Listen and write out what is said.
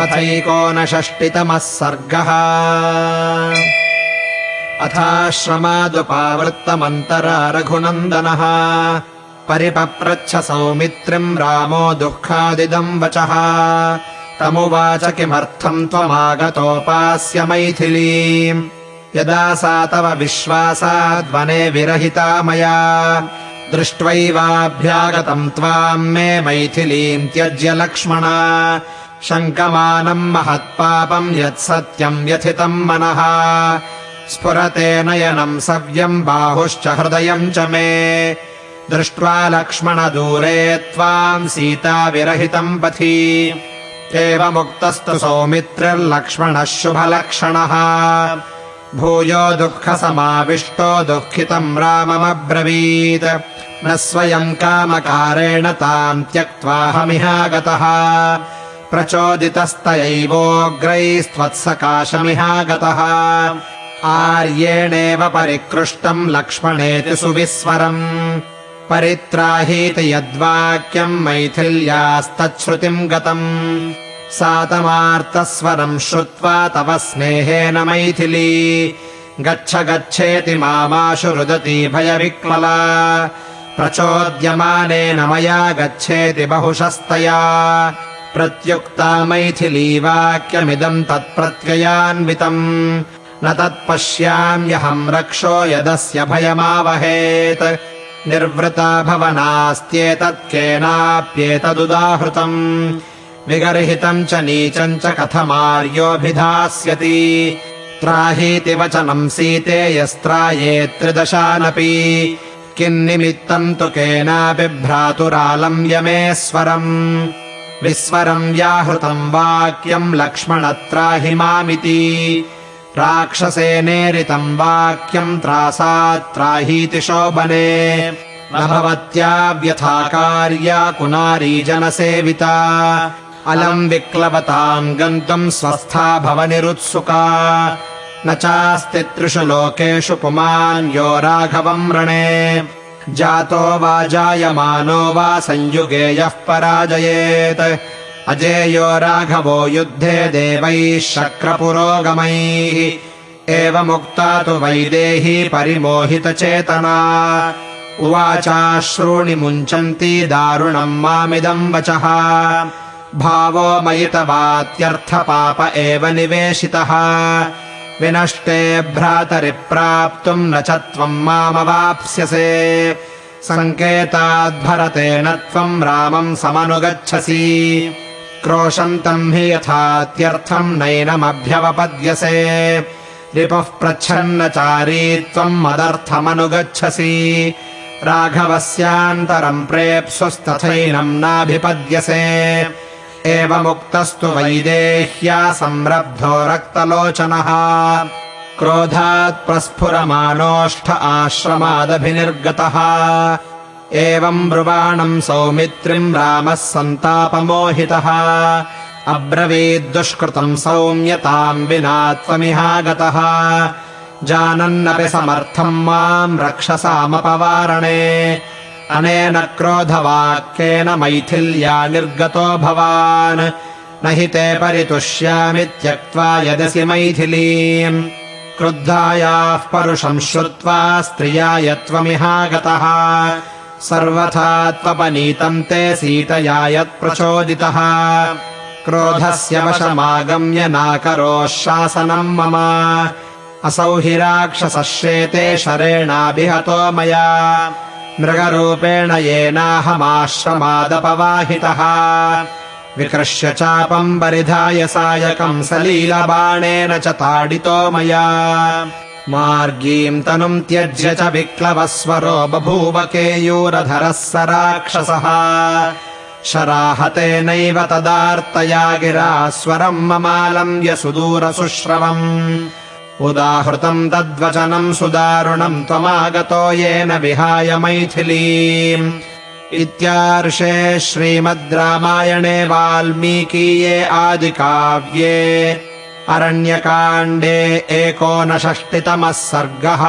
अथैकोनषष्टितमः सर्गः। अथाश्रमादुपावृत्तमन्तरा रघुनन्दनः। परिपप्रच्छ सौमित्रिम् रामो दुःखादिदम् वचः। तमुवाच किमर्थम् त्वमागतोपास्य मैथिलीम्। यदा सा तव विश्वासाद्वने विरहिता मया। दृष्ट्वैवाभ्यागतम् त्वाम् मे मैथिलीम् त्यज्य लक्ष्मण शङ्कमानम् महत्पापम् यत्सत्यम् व्यथितम् मनः। स्फुरते नयनम् सव्यम् बाहुश्च हृदयम् च मे। दृष्ट्वा लक्ष्मणदूरे त्वाम् सीता विरहितम् पथि। एवमुक्तस्तु सौमित्रिर्लक्ष्मणः शुभलक्षणः। भूयो दुःखसमाविष्टो दुःखितम् राममब्रवीत्। न स्वयम् कामकारेण ताम् त्यक्त्वाहमिहागतः प्रचोदितस्तयैवोग्रैस्त्वत्सकाशमिहागतः आर्येणेव परिकृष्टम् लक्ष्मणेति सुविस्वरम्। परित्राहीति यद्वाक्यम् मैथिल्यास्तच्छ्रुतिम् गतम्। सातमार्तस्वरम् श्रुत्वा तव स्नेहेन मैथिली। गच्छ गच्छेति मामाशु रुदती भयविक्लला प्रचोद्यमानेन मया गच्छेति बहुशस्तया प्रत्युक्ता मैथिली वाक्यमिदम् तत्प्रत्ययान्वितम्। न तत्पश्याम्यहम् रक्षो यदस्य भयमावहेत्। निर्वृता भवनास्त्येतत् केनाप्येतदुदाहृतम् विगर्हितम् च नीचम् च कथमार्योऽभिधास्यति। त्राहीति वचनम् सीते यस्त्राये त्रिदशानपि। किन्निमित्तम् तु केनापि भ्रातुरालम्यमेस्वरम् विस्वरम् व्याहृतम् वाक्यम् लक्ष्मणत्राहि मामिति राक्षसेनेरितम् वाक्यम् त्रासात्राहीति शोभने। न भवत्या व्यथा कार्या कुनारी जनसेविता। अलम् विक्लवताम् गन्तुम् स्वस्था भवनिरुत्सुका न चास्ति त्रिषु लोकेषु पुमान् यो राघवम् रणे जातो वा जायमानो वा संयुगे यः पराजयेत्। अजेयो राघवो युद्धे देवैः शक्रपुरोगमैः। एवमुक्ता तु वैदेही परिमोहितचेतना। उवाचाश्रूणि मुञ्चन्ती दारुणम् मामिदम् वचः। भावो मयितवात्यर्थपाप एव निवेशितः विनष्टे भ्रातरिप्राप्तुम् न च त्वम् मामवाप्स्यसे। सङ्केताद्भरतेन त्वम् रामम् समनुगच्छसि। क्रोशन्तम् हि यथात्यर्थम् नैनमभ्यवपद्यसे। रिपुः प्रच्छन्नचारी त्वम् मदर्थमनुगच्छसि। राघवस्यान्तरम् प्रेप्सुस्तथैनम् नाभिपद्यसे एवमुक्तस्तु वैदेह्या संरब्धो रक्तलोचनः। क्रोधात् प्रस्फुरमानोष्ठ आश्रमादभिनिर्गतः। एवम् ब्रुवाणम् सौमित्रिम् रामः सन्तापमोहितः। अब्रवीद्दुष्कृतम् सौम्यताम् विना त्वमिहागतः। जानन्नपि समर्थम् माम् रक्षसामपवारणे अनेन क्रोधवाक्येन मैथिल्या निर्गतो भवान्। न हि ते परितुष्यामि त्यक्त्वा यदसि मैथिलीम्। क्रुद्धायाः परुषम् श्रुत्वा स्त्रिया यत्त्वमिहागतः सर्वथा त्वपनीतम् ते सीतया यत्प्रचोदितः क्रोधस्य वशमागम्य नाकरोः शासनम् मम। असौ हि राक्षसः शेते शरेणाभिहतो मया मृगरूपेण येनाहमाश्रमादपवाहितः। विकृष्य चापम् परिधाय सायकम् सलीलबाणेन च ताडितो मया। मार्गीम् तनुम् त्यज्य च विक्लवस्वरो बभूव केयूरधरः स राक्षसः। शराहतेनैव तदार्तया गिरा स्वरम् ममालम्ब्य सुदूरसुश्रवम् उदाहृतम् तद्वचनम् सुदारुणम् त्वमागतो येन विहाय मैथिलीम्। इत्यार्षे श्रीमद् रामायणे वाल्मीकीये आदिकाव्ये। अरण्यकाण्डे एकोनषष्टितमः सर्गः